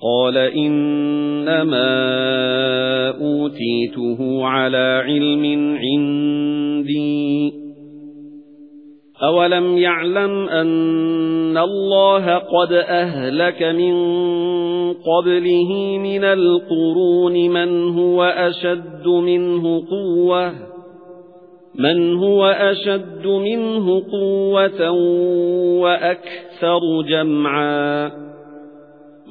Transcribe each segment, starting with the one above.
قَالَ إِنَّمَا أُوتِيتُهُ عَلَى عِلْمٍ عِندِي. أَوَلَمْ يَعْلَمْ أَنَّ اللَّهَ قَدْ أَهْلَكَ مِن قَبْلِهِ مِنَ الْقُرُونِ مَنْ هُوَ أَشَدُّ مِنْهُ قُوَّةً مَنْ هُوَ أَشَدُّ مِنْهُ قُوَّةً وَأَكْثَرُ جَمْعًا.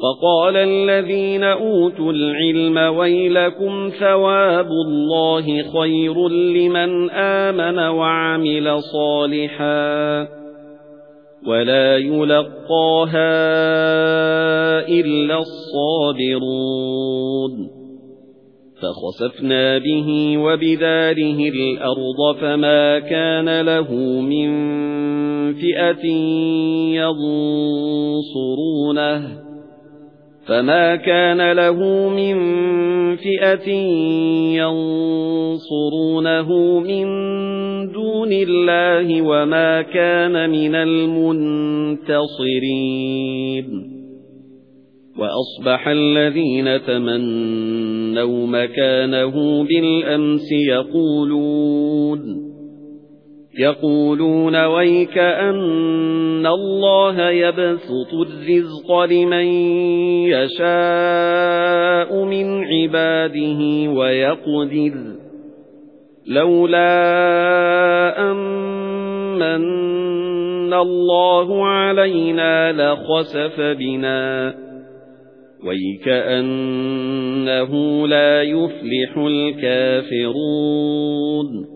وَقَالَ الَّذِينَ أُوتُوا الْعِلْمَ وَيْلَكُمْ ثَوَابُ اللَّهِ خَيْرٌ لِّمَنْ آمَنَ وَعَمِلَ صَالِحًا وَلَا يُلَقَّاهَا إِلَّا الصَّابِرُونَ فَخَسَفْنَا بِهِ وَبِدَارِهِ الْأَرْضَ فَمَا كَانَ لَهُ مِنْ فِئَةٍ يَنصُرُونَهُ فَمَا كَانَ لَهُ مِن فِئَةٍ يَنصُرُونَهُ مِن دُونِ اللَّهِ وَمَا كَانَ مِنَ الْمُنتَصِرِينَ وَأَصْبَحَ الَّذِينَ تَمَنَّوْا مَكَانَهُ بِالْأَمْسِ يَقُولُونَ يَقُولُونَ وَيْكَ أَنَّ اللَّهَ يَبْسُطُ الرِّزْقَ لِمَن يَشَاءُ مِنْ عِبَادِهِ وَيَقْدِرُ. لَوْلَا أَمَّنَّ اللَّهُ عَلَيْنَا لَخَسَفَ بِنَا. وَيْكَأَنَّهُ لَا يُفْلِحُ الْكَافِرُونَ.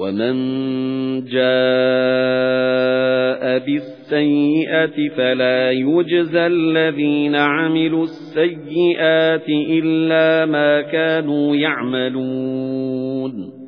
وَمَنْ جَاءَ بِالسَّيِّئَةِ فَلَا يُجْزَى الَّذِينَ عَمِلُوا السَّيِّئَاتِ إِلَّا مَا كَانُوا يَعْمَلُونَ